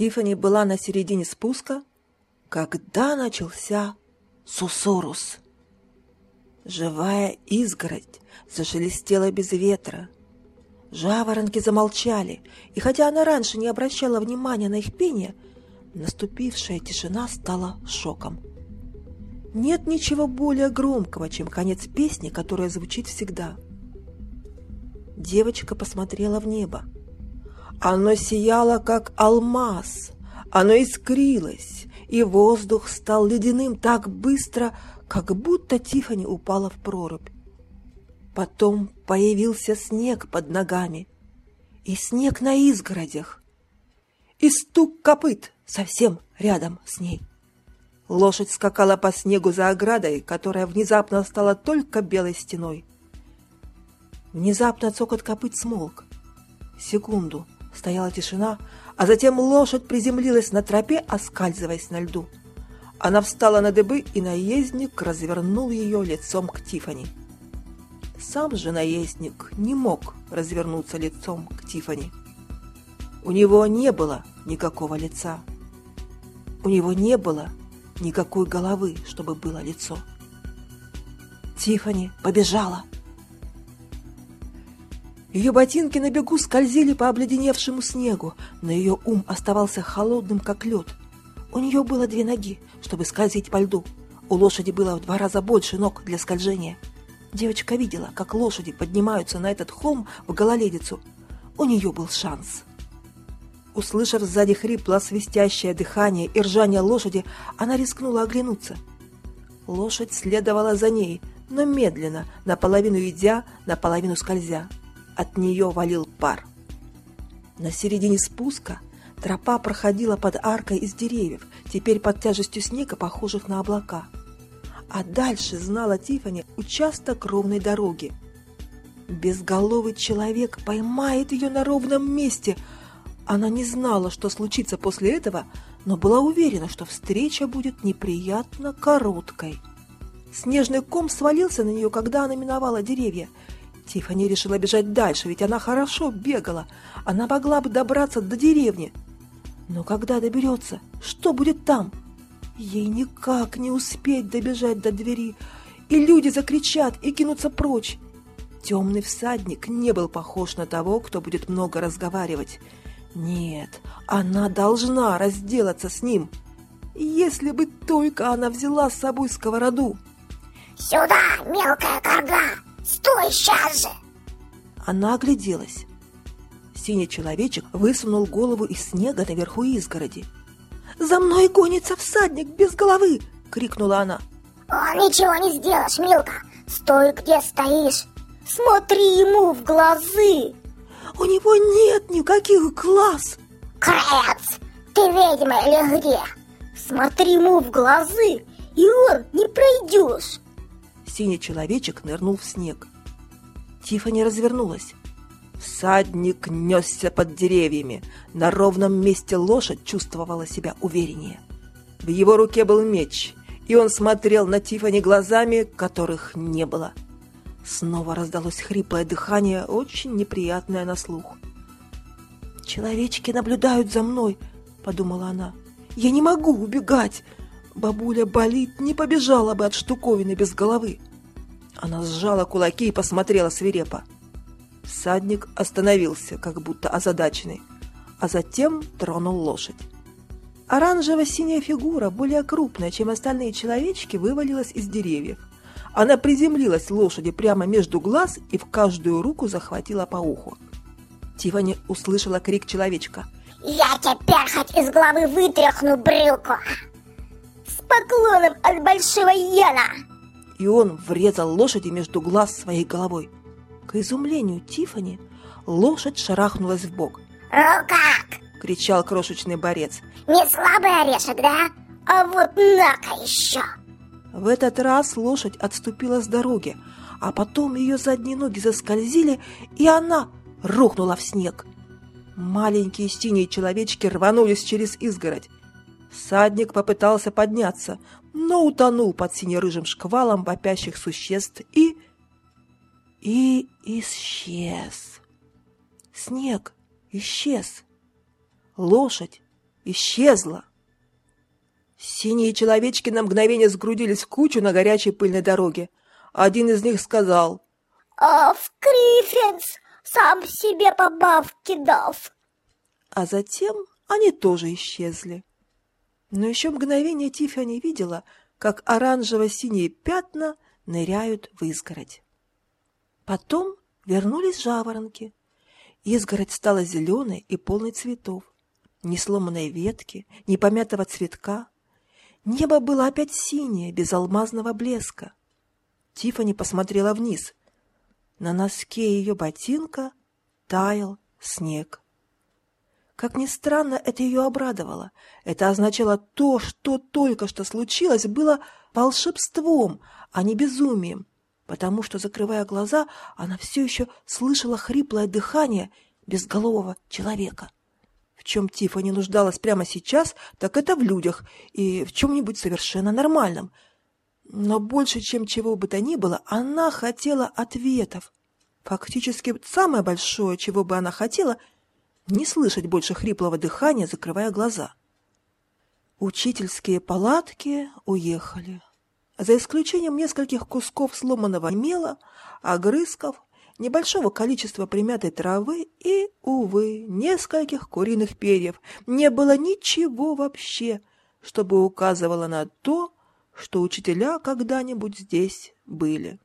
Тифани была на середине спуска, когда начался Сусурус. Живая изгородь зашелестела без ветра. Жаворонки замолчали, и хотя она раньше не обращала внимания на их пение, наступившая тишина стала шоком. Нет ничего более громкого, чем конец песни, которая звучит всегда. Девочка посмотрела в небо. Оно сияло, как алмаз, оно искрилось, и воздух стал ледяным так быстро, как будто Тифани упала в прорубь. Потом появился снег под ногами, и снег на изгородях, и стук копыт совсем рядом с ней. Лошадь скакала по снегу за оградой, которая внезапно стала только белой стеной. Внезапно цокот копыт смолк. Секунду — Стояла тишина, а затем лошадь приземлилась на тропе, оскальзываясь на льду. Она встала на дыбы, и наездник развернул ее лицом к Тифани. Сам же наездник не мог развернуться лицом к Тифани. У него не было никакого лица. У него не было никакой головы, чтобы было лицо. Тифани побежала. Ее ботинки на бегу скользили по обледеневшему снегу, но ее ум оставался холодным, как лед. У нее было две ноги, чтобы скользить по льду. У лошади было в два раза больше ног для скольжения. Девочка видела, как лошади поднимаются на этот холм в гололедицу. У нее был шанс. Услышав сзади хрипло свистящее дыхание и ржание лошади, она рискнула оглянуться. Лошадь следовала за ней, но медленно, наполовину идя, наполовину скользя. От нее валил пар. На середине спуска тропа проходила под аркой из деревьев, теперь под тяжестью снега, похожих на облака. А дальше знала Тифани участок ровной дороги. Безголовый человек поймает ее на ровном месте. Она не знала, что случится после этого, но была уверена, что встреча будет неприятно короткой. Снежный ком свалился на нее, когда она миновала деревья – Тиффани решила бежать дальше, ведь она хорошо бегала. Она могла бы добраться до деревни. Но когда доберется, что будет там? Ей никак не успеть добежать до двери. И люди закричат и кинутся прочь. Темный всадник не был похож на того, кто будет много разговаривать. Нет, она должна разделаться с ним. Если бы только она взяла с собой сковороду. «Сюда, мелкая корга!» Сейчас же!» Она огляделась. Синий человечек высунул голову из снега наверху изгороди. «За мной гонится всадник без головы!» — крикнула она. «О, ничего не сделаешь, Милка! Стой, где стоишь! Смотри ему в глазы!» «У него нет никаких глаз!» «Крец! Ты ведьма или где? Смотри ему в глазы, и он не пройдешь!» Синий человечек нырнул в снег. Тифани развернулась. Всадник несся под деревьями. На ровном месте лошадь чувствовала себя увереннее. В его руке был меч, и он смотрел на Тифани глазами, которых не было. Снова раздалось хриплое дыхание, очень неприятное на слух. «Человечки наблюдают за мной», — подумала она. «Я не могу убегать. Бабуля болит, не побежала бы от штуковины без головы. Она сжала кулаки и посмотрела свирепо. Всадник остановился, как будто озадаченный, а затем тронул лошадь. Оранжево-синяя фигура, более крупная, чем остальные человечки, вывалилась из деревьев. Она приземлилась лошади прямо между глаз и в каждую руку захватила по уху. Тифани услышала крик человечка. «Я теперь хоть из головы вытряхну брюку!» поклоном от большого Яна!» И он врезал лошади между глаз своей головой. К изумлению Тифани лошадь шарахнулась в бок. «Ну как?» — кричал крошечный борец. «Не слабый орешек, да? А вот на-ка еще!» В этот раз лошадь отступила с дороги, а потом ее задние ноги заскользили, и она рухнула в снег. Маленькие синие человечки рванулись через изгородь. Всадник попытался подняться, но утонул под сине-рыжим шквалом вопящих существ и... и исчез. Снег исчез. Лошадь исчезла. Синие человечки на мгновение сгрудились в кучу на горячей пыльной дороге. Один из них сказал «А в Криффинс сам себе побавки дав». А затем они тоже исчезли. Но еще мгновение Тиффани видела, как оранжево-синие пятна ныряют в изгородь. Потом вернулись жаворонки. Изгородь стала зеленой и полной цветов. Ни сломанной ветки, ни помятого цветка. Небо было опять синее, без алмазного блеска. Тифани посмотрела вниз. На носке ее ботинка таял снег. Как ни странно, это ее обрадовало. Это означало то, что только что случилось, было волшебством, а не безумием, потому что, закрывая глаза, она все еще слышала хриплое дыхание безголового человека. В чем Тифа не нуждалась прямо сейчас, так это в людях и в чем-нибудь совершенно нормальном. Но больше, чем чего бы то ни было, она хотела ответов. Фактически, самое большое, чего бы она хотела — не слышать больше хриплого дыхания, закрывая глаза. Учительские палатки уехали. За исключением нескольких кусков сломанного мела, огрызков, небольшого количества примятой травы и, увы, нескольких куриных перьев, не было ничего вообще, чтобы указывало на то, что учителя когда-нибудь здесь были.